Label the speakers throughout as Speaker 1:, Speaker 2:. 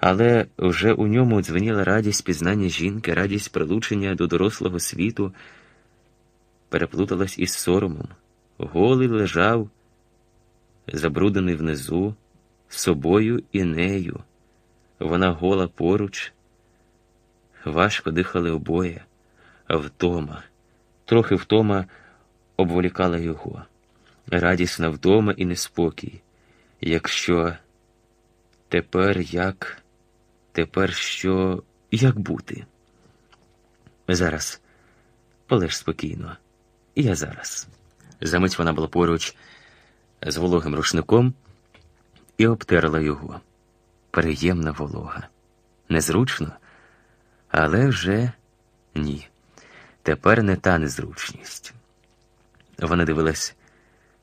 Speaker 1: але вже у ньому дзвеніла радість пізнання жінки, радість прилучення до дорослого світу, переплуталась із соромом. Голий лежав, забруднений внизу, собою і нею. Вона гола поруч, важко дихали обоє, втома, трохи втома обволікала його, радісна втома і неспокій. Якщо тепер як, тепер що, як бути? Зараз полеж спокійно, я зараз. Замить вона була поруч з вологим рушником і обтерла його. Приємна волога. Незручно, але вже ні. Тепер не та незручність. Вона дивилась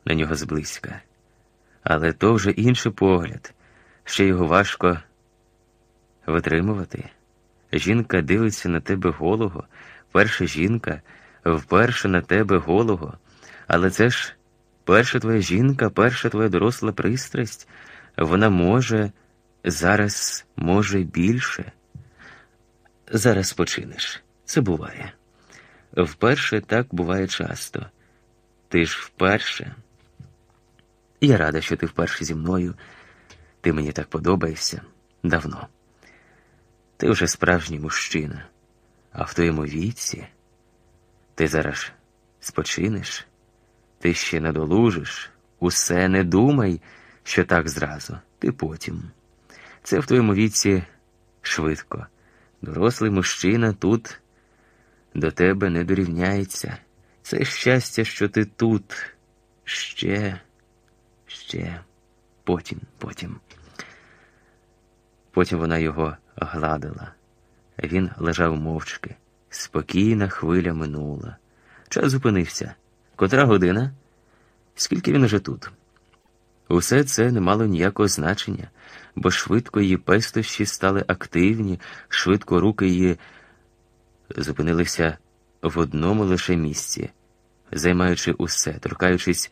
Speaker 1: на нього зблизька, але то вже інший погляд, ще його важко витримувати. Жінка дивиться на тебе голого, перша жінка вперше на тебе голого, але це ж перша твоя жінка, перша твоя доросла пристрасть, вона може, зараз може більше. Зараз починеш. Це буває. Вперше так буває часто. Ти ж вперше. Я рада, що ти вперше зі мною. Ти мені так подобаєшся давно. Ти вже справжній мужчина, а в твоєму віці ти зараз спочинеш, ти ще надолужиш, усе не думай, що так зразу, ти потім. Це в твоєму віці швидко. Дорослий мужчина тут до тебе не дорівняється. Це щастя, що ти тут. Ще, ще, потім, потім. Потім вона його гладила. Він лежав мовчки. Спокійна хвиля минула. Час зупинився. Котра година? Скільки він уже тут? Усе це не мало ніякого значення, бо швидко її пестощі стали активні, швидко руки її зупинилися в одному лише місці, займаючи усе, торкаючись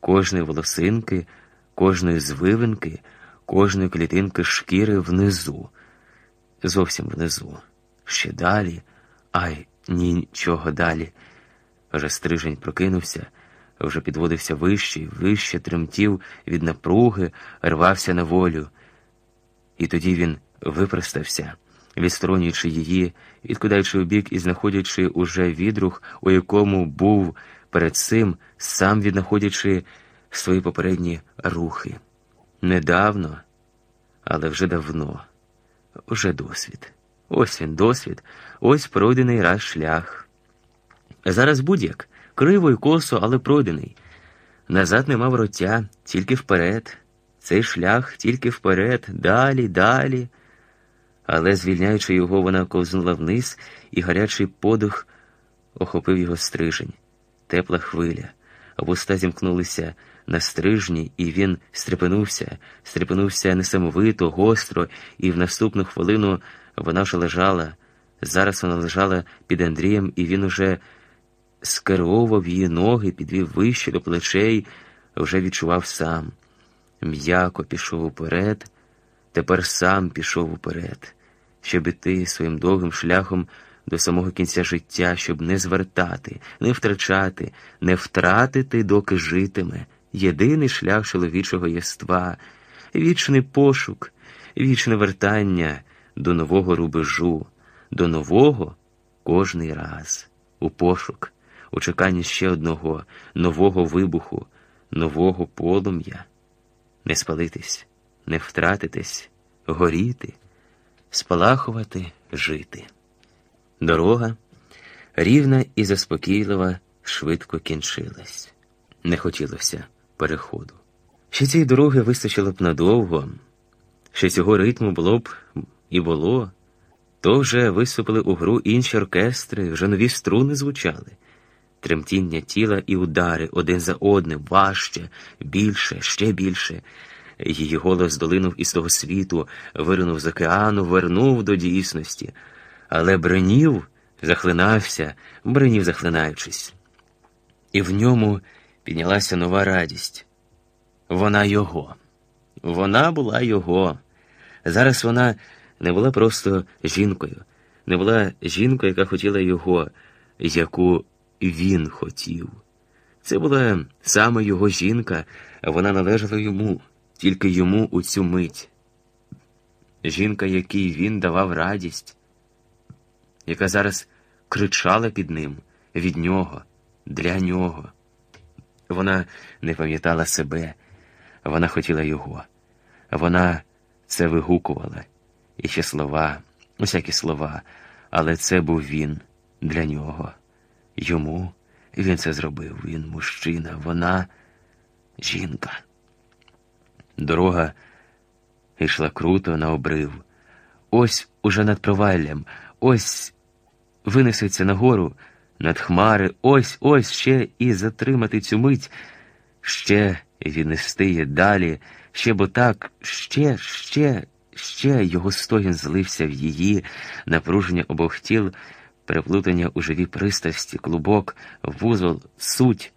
Speaker 1: кожної волосинки, кожної звивинки, кожної клітинки шкіри внизу, зовсім внизу, ще далі, ай нічого далі. Вже стрижень прокинувся, вже підводився вище і вище, тремтів від напруги, рвався на волю. І тоді він випростався, відсторонюючи її, відкидаючи у бік і знаходячи уже відрух, у якому був перед цим, сам віднаходячи свої попередні рухи. Недавно, але вже давно, уже досвід. Ось він, досвід, ось пройдений раз шлях. Зараз будь-як, криво і косо, але пройдений. Назад нема вороття, тільки вперед. Цей шлях тільки вперед, далі, далі. Але, звільняючи його, вона ковзнула вниз, і гарячий подих охопив його стрижень, тепла хвиля, вуста зімкнулися на стрижні, і він стрепенувся, стрепенувся несамовито, гостро, і в наступну хвилину вона вже лежала. Зараз вона лежала під Андрієм, і він уже скеровував її ноги, підвів вище до плечей, вже відчував сам. М'яко пішов уперед, тепер сам пішов уперед, щоб іти своїм довгим шляхом до самого кінця життя, щоб не звертати, не втрачати, не втратити, доки житиме. Єдиний шлях чоловічого єства, вічний пошук, вічне вертання до нового рубежу, до нового кожний раз, у пошук, у чеканні ще одного нового вибуху, нового полум'я не спалитись, не втратитись, горіти, спалахувати, жити. Дорога, рівна і заспокійлива, швидко кінчилась. Не хотілося переходу. Ще цієї дороги вистачило б надовго, ще цього ритму було б і було, то вже виступили у гру інші оркестри, вже нові струни звучали. Тремтіння тіла і удари один за одним, важче, більше, ще більше. Її голос долинув із того світу, виринув з океану, вернув до дійсності. Але бренів захлинався, бренів захлинаючись. І в ньому піднялася нова радість. Вона його. Вона була його. Зараз вона не була просто жінкою, не була жінкою, яка хотіла його, яку він хотів. Це була саме його жінка, вона належала йому, тільки йому у цю мить. Жінка, якій він давав радість, яка зараз кричала під ним від нього, для нього. Вона не пам'ятала себе, вона хотіла його. Вона це вигукувала, і ще слова, усякі слова, але це був він для нього. Йому він це зробив. Він мужчина, вона жінка. Дорога йшла круто на обрив. Ось уже над проваллям, ось винесеться нагору, над хмари, ось ось ще і затримати цю мить, ще її далі, ще бо так, ще, ще, ще його стогін злився в її, напруження обох тіл, переплутання у живій пристрасті, клубок, вузол, суть.